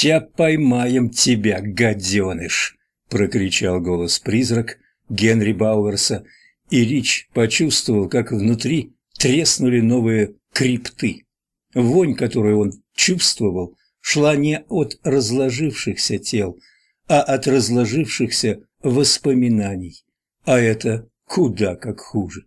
«Ща поймаем тебя, гаденыш!» – прокричал голос-призрак Генри Бауэрса, и Рич почувствовал, как внутри треснули новые крипты. Вонь, которую он чувствовал, шла не от разложившихся тел, а от разложившихся воспоминаний, а это куда как хуже.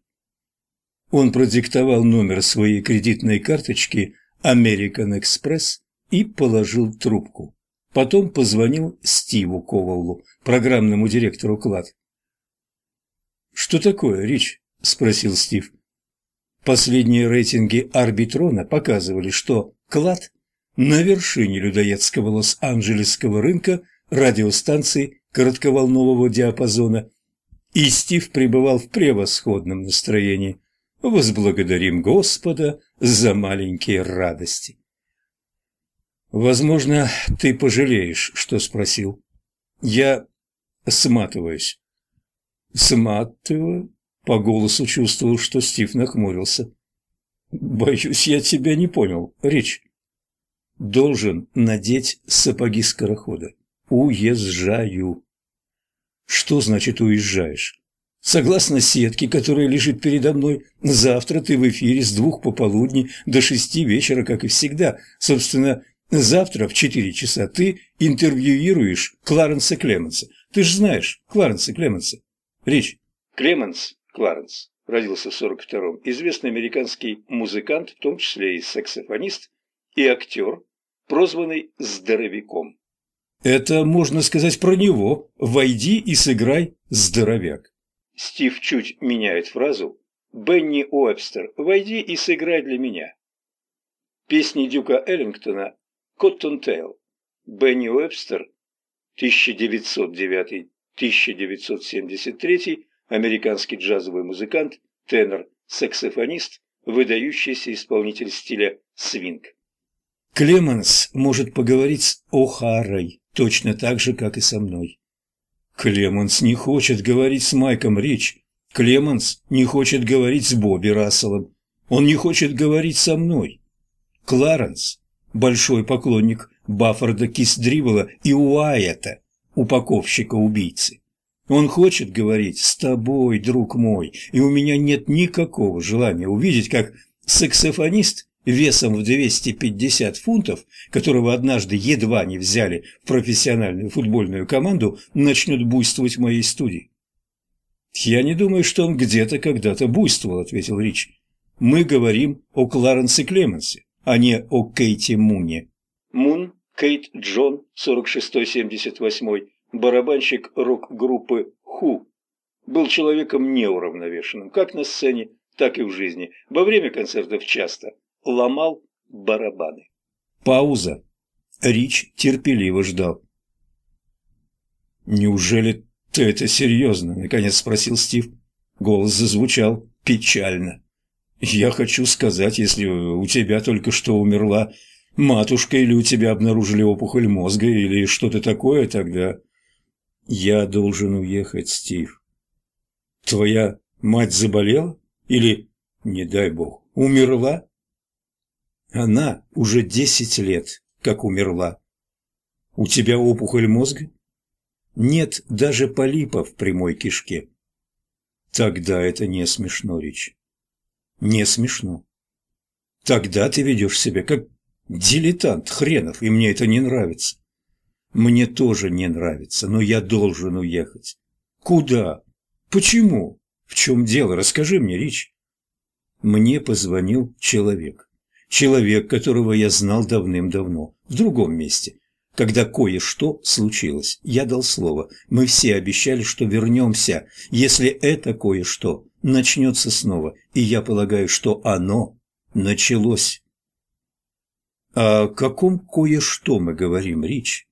Он продиктовал номер своей кредитной карточки American Express и положил трубку. Потом позвонил Стиву Коваллу, программному директору Клад. «Что такое, Рич?» – спросил Стив. Последние рейтинги Арбитрона показывали, что Клад на вершине людоедского Лос-Анджелесского рынка радиостанций коротковолнового диапазона, и Стив пребывал в превосходном настроении. Возблагодарим Господа за маленькие радости. Возможно, ты пожалеешь, что спросил. Я сматываюсь. Сматываю? По голосу чувствовал, что Стив нахмурился. Боюсь, я тебя не понял, Рич. Должен надеть сапоги скорохода. Уезжаю. Что значит уезжаешь? Согласно сетке, которая лежит передо мной, завтра ты в эфире с двух пополудни до шести вечера, как и всегда. Собственно, завтра в четыре часа ты интервьюируешь Кларенса Клеменса. Ты же знаешь Кларенса Клеменса. Речь. Клеменс Кларенс родился в 42-м. Известный американский музыкант, в том числе и саксофонист, и актер, прозванный «Здоровяком». Это можно сказать про него. Войди и сыграй здоровяк. Стив чуть меняет фразу. Бенни Уэбстер, войди и сыграй для меня. Песни Дюка Эллингтона «Коттон Тейл». Бенни Уэбстер, 1909-1973, американский джазовый музыкант, тенор, саксофонист, выдающийся исполнитель стиля свинг. Клеменс может поговорить с О'Харой точно так же, как и со мной. Клеменс не хочет говорить с Майком Рич. Клеменс не хочет говорить с Бобби Расселом. Он не хочет говорить со мной. Кларенс – большой поклонник Баффорда Кисдривола и Уайета, упаковщика-убийцы. Он хочет говорить с тобой, друг мой, и у меня нет никакого желания увидеть, как саксофонист весом в 250 фунтов, которого однажды едва не взяли в профессиональную футбольную команду, начнет буйствовать в моей студии. «Я не думаю, что он где-то когда-то буйствовал», — ответил Рич. «Мы говорим о Кларенсе Клеменсе, а не о Кейте Муне». Мун, Кейт Джон, 46-78, барабанщик рок-группы «Ху», был человеком неуравновешенным, как на сцене, так и в жизни. Во время концертов часто ломал барабаны. Пауза. Рич терпеливо ждал. «Неужели ты это серьезно?» – наконец спросил Стив. Голос зазвучал печально. «Я хочу сказать, если у тебя только что умерла матушка или у тебя обнаружили опухоль мозга или что-то такое, тогда...» «Я должен уехать, Стив. Твоя мать заболела? Или, не дай бог, умерла?» Она уже десять лет, как умерла. У тебя опухоль мозга? Нет даже полипа в прямой кишке. Тогда это не смешно, Рич. Не смешно. Тогда ты ведешь себя как дилетант хренов, и мне это не нравится. Мне тоже не нравится, но я должен уехать. Куда? Почему? В чем дело? Расскажи мне, Рич. Мне позвонил человек. Человек, которого я знал давным-давно, в другом месте. Когда кое-что случилось, я дал слово. Мы все обещали, что вернемся, если это кое-что начнется снова, и я полагаю, что оно началось. О каком кое-что мы говорим, Рич?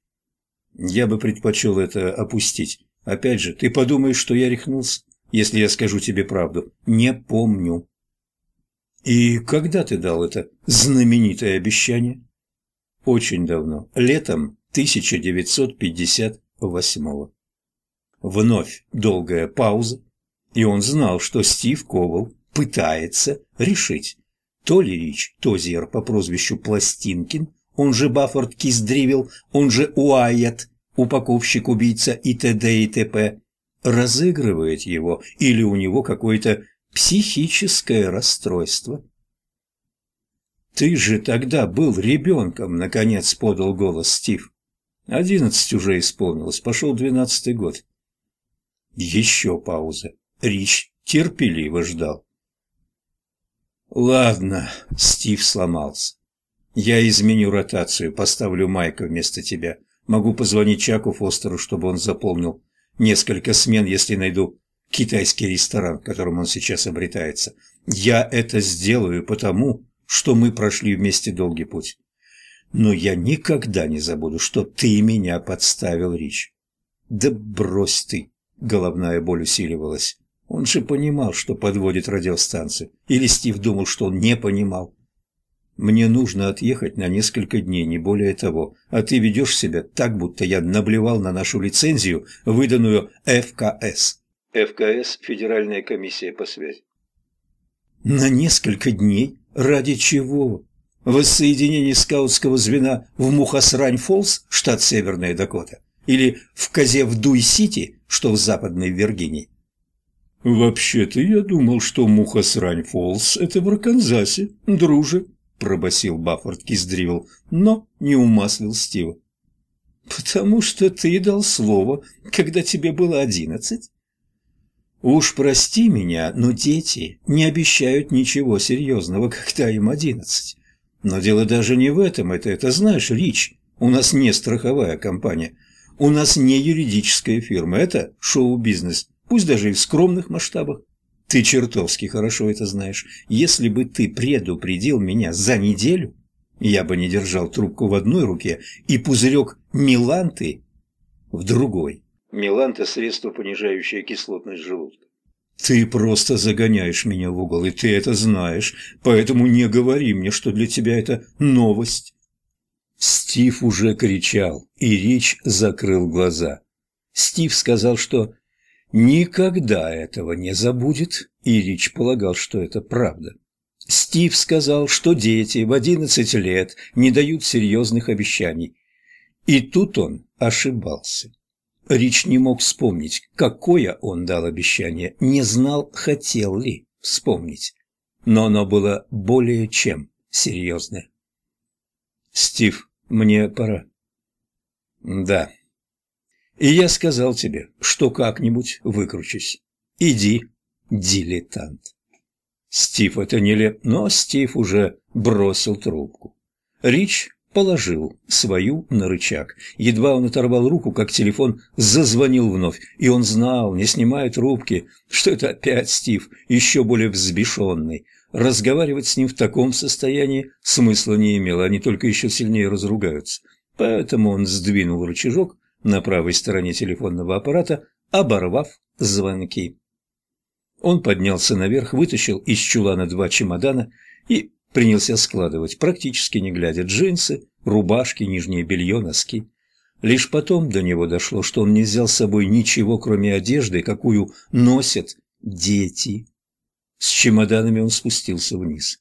Я бы предпочел это опустить. Опять же, ты подумаешь, что я рехнулся, если я скажу тебе правду. Не помню. «И когда ты дал это знаменитое обещание?» «Очень давно. Летом 1958-го». Вновь долгая пауза, и он знал, что Стив Ковал пытается решить, то ли Рич Тозер по прозвищу Пластинкин он же Баффорд Киздривил, он же Уайет, упаковщик-убийца и т.д. и т.п., разыгрывает его или у него какое-то психическое расстройство. «Ты же тогда был ребенком», — наконец подал голос Стив. «Одиннадцать уже исполнилось, пошел двенадцатый год». Еще пауза. Рич терпеливо ждал. «Ладно», — Стив сломался. «Я изменю ротацию, поставлю Майка вместо тебя. Могу позвонить Чаку Фостеру, чтобы он заполнил несколько смен, если найду китайский ресторан, в котором он сейчас обретается. Я это сделаю потому, что мы прошли вместе долгий путь. Но я никогда не забуду, что ты меня подставил, Рич. Да брось ты, головная боль усиливалась. Он же понимал, что подводит радиостанцию. Или Стив думал, что он не понимал. Мне нужно отъехать на несколько дней, не более того. А ты ведешь себя так, будто я наблевал на нашу лицензию, выданную ФКС. ФКС – Федеральная комиссия по связи. На несколько дней? Ради чего? Воссоединение скаутского звена в Мухасрань-Фоллс, штат Северная Дакота? Или в Казе-в-Дуй-Сити, что в Западной Виргинии? «Вообще-то я думал, что Мухасрань-Фоллс – это в Арканзасе, друже», – пробасил Баффорд Киздривел, но не умаслил Стива. «Потому что ты дал слово, когда тебе было одиннадцать?» Уж прости меня, но дети не обещают ничего серьезного, когда им одиннадцать. Но дело даже не в этом, это, это знаешь, Рич, у нас не страховая компания, у нас не юридическая фирма, это шоу-бизнес, пусть даже и в скромных масштабах. Ты чертовски хорошо это знаешь. Если бы ты предупредил меня за неделю, я бы не держал трубку в одной руке и пузырек Миланты в другой. Меланта – средство, понижающее кислотность желудка. Ты просто загоняешь меня в угол, и ты это знаешь, поэтому не говори мне, что для тебя это новость. Стив уже кричал, и Рич закрыл глаза. Стив сказал, что никогда этого не забудет, и Рич полагал, что это правда. Стив сказал, что дети в одиннадцать лет не дают серьезных обещаний. И тут он ошибался. Рич не мог вспомнить, какое он дал обещание, не знал, хотел ли вспомнить. Но оно было более чем серьезное. «Стив, мне пора». «Да». «И я сказал тебе, что как-нибудь выкручусь. Иди, дилетант». Стив это не леп, но Стив уже бросил трубку. Рич положил свою на рычаг. Едва он оторвал руку, как телефон зазвонил вновь, и он знал, не снимая трубки, что это опять Стив, еще более взбешенный. Разговаривать с ним в таком состоянии смысла не имело, они только еще сильнее разругаются. Поэтому он сдвинул рычажок на правой стороне телефонного аппарата, оборвав звонки. Он поднялся наверх, вытащил из чулана два чемодана и принялся складывать, практически не глядя, джинсы, рубашки, нижнее белье, носки. Лишь потом до него дошло, что он не взял с собой ничего, кроме одежды, какую носят дети. С чемоданами он спустился вниз.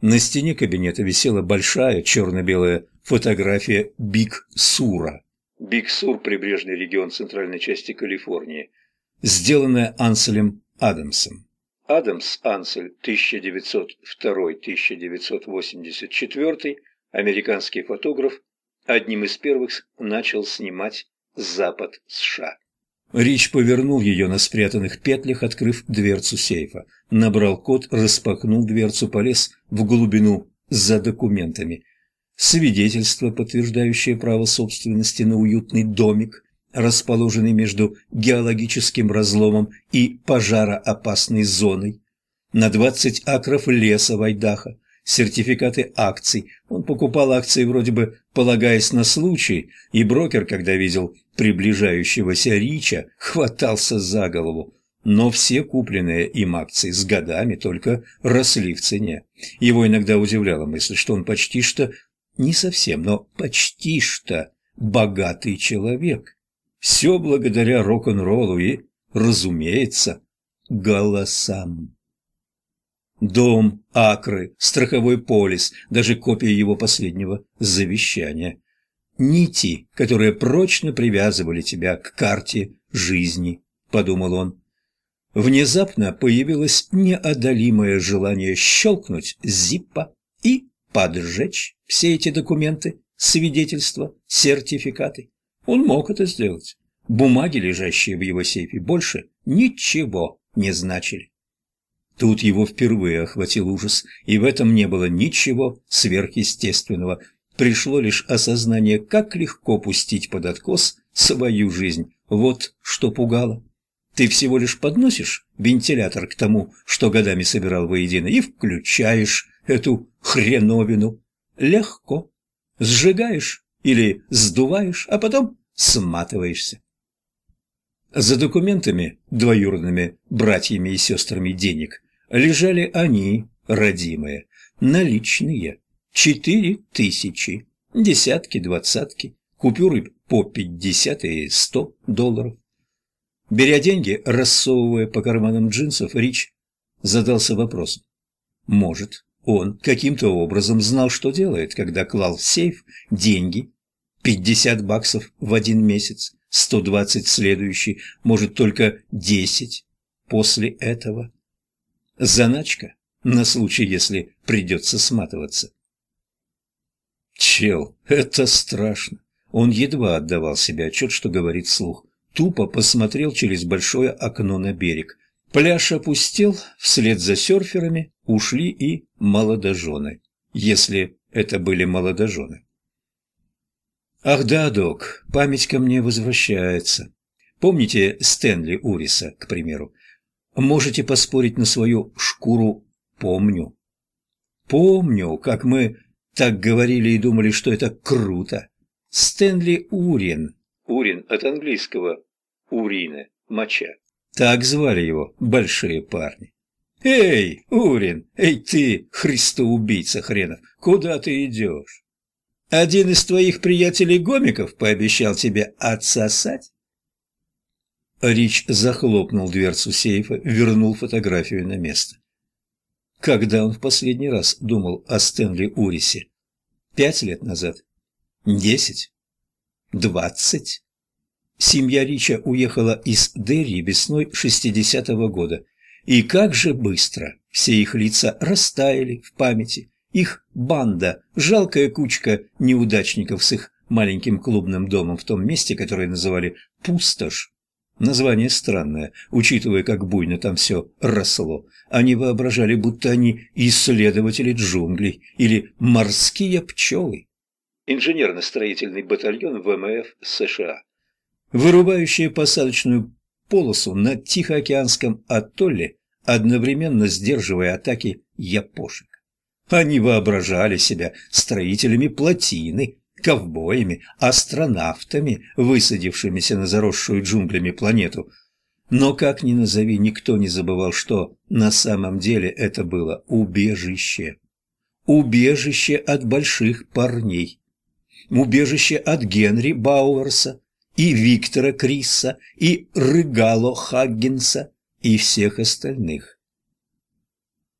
На стене кабинета висела большая черно-белая фотография Биг Сура. Биг Сур – прибрежный регион центральной части Калифорнии, сделанная Анселем Адамсом. Адамс Ансель, 1902-1984, американский фотограф, одним из первых начал снимать Запад США. Рич повернул ее на спрятанных петлях, открыв дверцу сейфа. Набрал код, распахнул дверцу, полез в глубину за документами. Свидетельство, подтверждающее право собственности на уютный домик, расположенный между геологическим разломом и пожароопасной зоной, на 20 акров леса в Айдахо, сертификаты акций. Он покупал акции вроде бы полагаясь на случай, и брокер, когда видел приближающегося Рича, хватался за голову. Но все купленные им акции с годами только росли в цене. Его иногда удивляла мысль, что он почти что, не совсем, но почти что богатый человек. Все благодаря рок-н-роллу и, разумеется, голосам. Дом, акры, страховой полис, даже копия его последнего завещания. Нити, которые прочно привязывали тебя к карте жизни, подумал он. Внезапно появилось неодолимое желание щелкнуть зиппа и поджечь все эти документы, свидетельства, сертификаты. Он мог это сделать. Бумаги, лежащие в его сейфе, больше ничего не значили. Тут его впервые охватил ужас, и в этом не было ничего сверхъестественного. Пришло лишь осознание, как легко пустить под откос свою жизнь. Вот что пугало. Ты всего лишь подносишь вентилятор к тому, что годами собирал воедино, и включаешь эту хреновину. Легко. Сжигаешь или сдуваешь, а потом сматываешься. За документами, двоюродными братьями и сестрами денег, лежали они, родимые, наличные, четыре тысячи, десятки, двадцатки, купюры по пятьдесят и сто долларов. Беря деньги, рассовывая по карманам джинсов, Рич задался вопросом. Может, он каким-то образом знал, что делает, когда клал в сейф деньги, пятьдесят баксов в один месяц, сто двадцать в следующий, может, только десять после этого. Заначка на случай, если придется сматываться. Чел, это страшно. Он едва отдавал себе отчет, что говорит вслух. Тупо посмотрел через большое окно на берег. Пляж опустел, вслед за серферами ушли и молодожены, если это были молодожены. Ах да, док, память ко мне возвращается. Помните Стэнли Уриса, к примеру? Можете поспорить на свою шкуру «помню». Помню, как мы так говорили и думали, что это круто. Стэнли Урин. Урин от английского «урина» – моча. Так звали его большие парни. «Эй, Урин! Эй ты, христоубийца хренов! Куда ты идешь? Один из твоих приятелей-гомиков пообещал тебе отсосать?» Рич захлопнул дверцу сейфа, вернул фотографию на место. Когда он в последний раз думал о Стэнли Урисе? Пять лет назад? Десять? Двадцать? Семья Рича уехала из Дерри весной 60-го года. И как же быстро все их лица растаяли в памяти. Их банда, жалкая кучка неудачников с их маленьким клубным домом в том месте, которое называли «Пустошь», Название странное, учитывая, как буйно там все росло. Они воображали, будто они исследователи джунглей или морские пчелы. Инженерно-строительный батальон ВМФ США. Вырубающие посадочную полосу на Тихоокеанском атолле, одновременно сдерживая атаки япошек. Они воображали себя строителями плотины, ковбоями, астронавтами, высадившимися на заросшую джунглями планету. Но как ни назови, никто не забывал, что на самом деле это было убежище. Убежище от больших парней. Убежище от Генри Бауэрса и Виктора Крисса и Рыгало Хаггинса и всех остальных.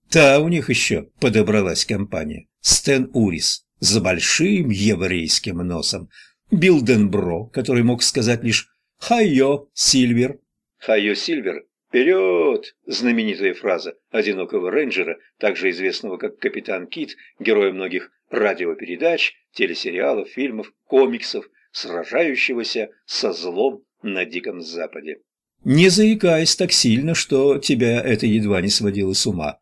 Та у них еще подобралась компания. Стэн Урис, за большим еврейским носом, Билл Денбро, который мог сказать лишь «Хайо, Сильвер». «Хайо, Сильвер» «Вперед!» – знаменитая фраза одинокого рейнджера, также известного как Капитан Кит, героя многих радиопередач, телесериалов, фильмов, комиксов, сражающегося со злом на Диком Западе. Не заикаясь так сильно, что тебя это едва не сводило с ума.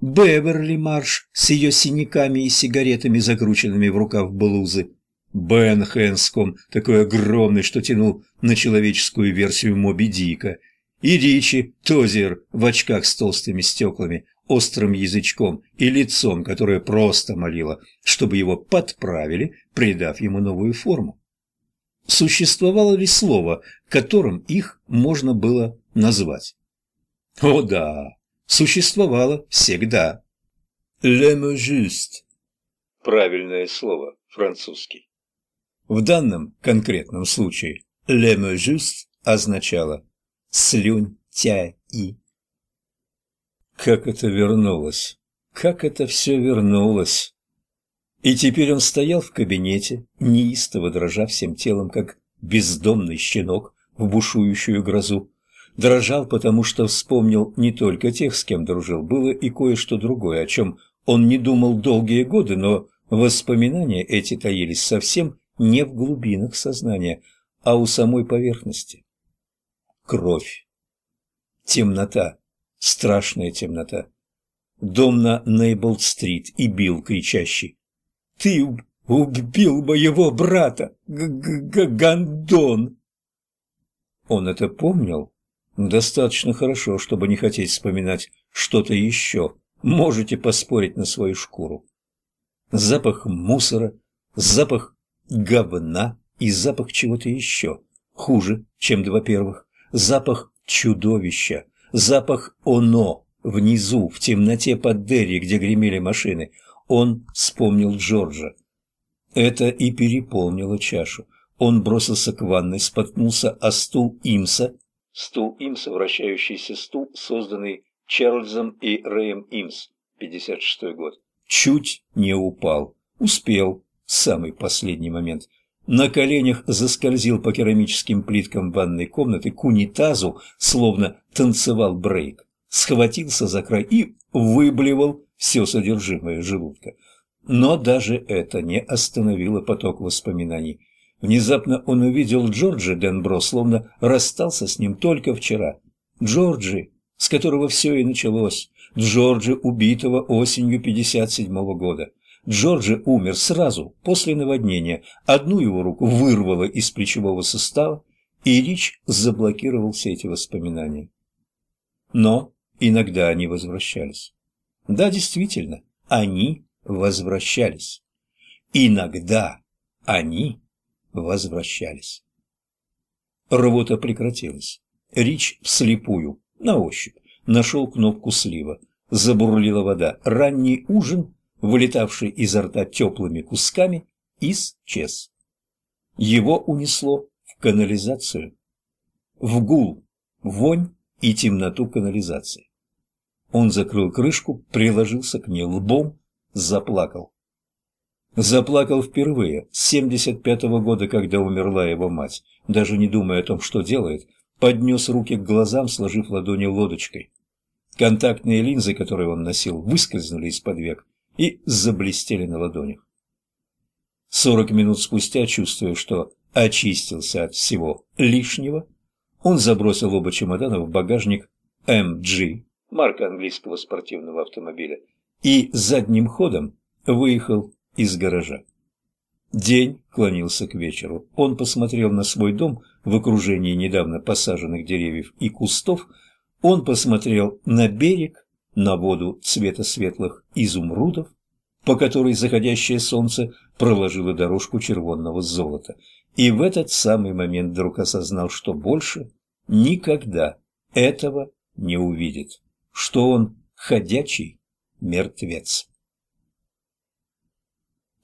Беверли Марш с ее синяками и сигаретами, закрученными в рукав блузы. Бен Хэнском, такой огромный, что тянул на человеческую версию Моби Дика. И Ричи Тозер в очках с толстыми стеклами, острым язычком и лицом, которое просто молило, чтобы его подправили, придав ему новую форму. Существовало ли слово, которым их можно было назвать? О да, существовало всегда. «Le mot juste» – правильное слово, французский. В данном конкретном случае «le mot juste» означало «слюнь тя и». Как это вернулось? Как это все вернулось? И теперь он стоял в кабинете, неистово дрожа всем телом, как бездомный щенок в бушующую грозу. Дрожал, потому что вспомнил не только тех, с кем дружил, было и кое-что другое, о чем он не думал долгие годы, но воспоминания эти таились совсем не в глубинах сознания, а у самой поверхности. Кровь. Темнота. Страшная темнота. Дом на Нейболд-стрит и Билл, кричащий. «Ты убил моего брата, Г -г Гандон!» Он это помнил достаточно хорошо, чтобы не хотеть вспоминать что-то еще. Можете поспорить на свою шкуру. Запах мусора, запах говна и запах чего-то еще, хуже, чем два первых. Запах чудовища, запах оно внизу, в темноте под Дерри, где гремели машины. Он вспомнил Джорджа. Это и переполнило чашу. Он бросился к ванной, споткнулся о стул Имса. Стул Имса – вращающийся стул, созданный Чарльзом и Рэем Имс, 56 год. Чуть не упал. Успел. Самый последний момент. На коленях заскользил по керамическим плиткам ванной комнаты к унитазу, словно танцевал брейк. Схватился за край и выблевал все содержимое желудка. Но даже это не остановило поток воспоминаний. Внезапно он увидел Джорджи Денбро, словно расстался с ним только вчера. Джорджи, с которого все и началось. Джорджи, убитого осенью 57-го года. Джорджи умер сразу после наводнения. Одну его руку вырвало из плечевого сустава, и Рич заблокировал все эти воспоминания. Но иногда они возвращались. Да, действительно, они возвращались. Иногда они возвращались. Рвота прекратилась. Рич вслепую, на ощупь, нашел кнопку слива. Забурлила вода. Ранний ужин, вылетавший изо рта теплыми кусками, исчез. Его унесло в канализацию. В гул, вонь и темноту канализации. Он закрыл крышку, приложился к ней лбом, заплакал. Заплакал впервые, с 75-го года, когда умерла его мать, даже не думая о том, что делает, поднес руки к глазам, сложив ладони лодочкой. Контактные линзы, которые он носил, выскользнули из-под век и заблестели на ладонях. Сорок минут спустя, чувствуя, что очистился от всего лишнего, он забросил оба чемодана в багажник MG, марка английского спортивного автомобиля, и задним ходом выехал из гаража. День клонился к вечеру. Он посмотрел на свой дом в окружении недавно посаженных деревьев и кустов. Он посмотрел на берег, на воду цвета светлых изумрудов, по которой заходящее солнце проложило дорожку червонного золота. И в этот самый момент вдруг осознал, что больше никогда этого не увидит, что он ходячий мертвец.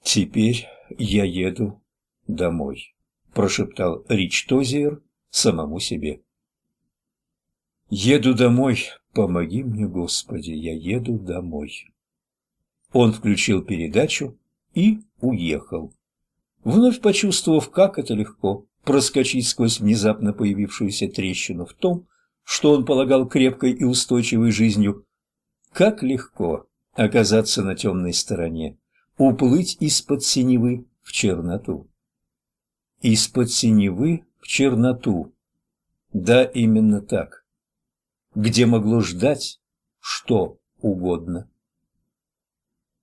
«Теперь я еду домой», – прошептал Рич Тозиер самому себе. «Еду домой, помоги мне, Господи, я еду домой». Он включил передачу и уехал, вновь почувствовав, как это легко проскочить сквозь внезапно появившуюся трещину в том, что он полагал крепкой и устойчивой жизнью, как легко оказаться на темной стороне уплыть из-под синевы в черноту. Из-под синевы в черноту. Да, именно так. Где могло ждать что угодно.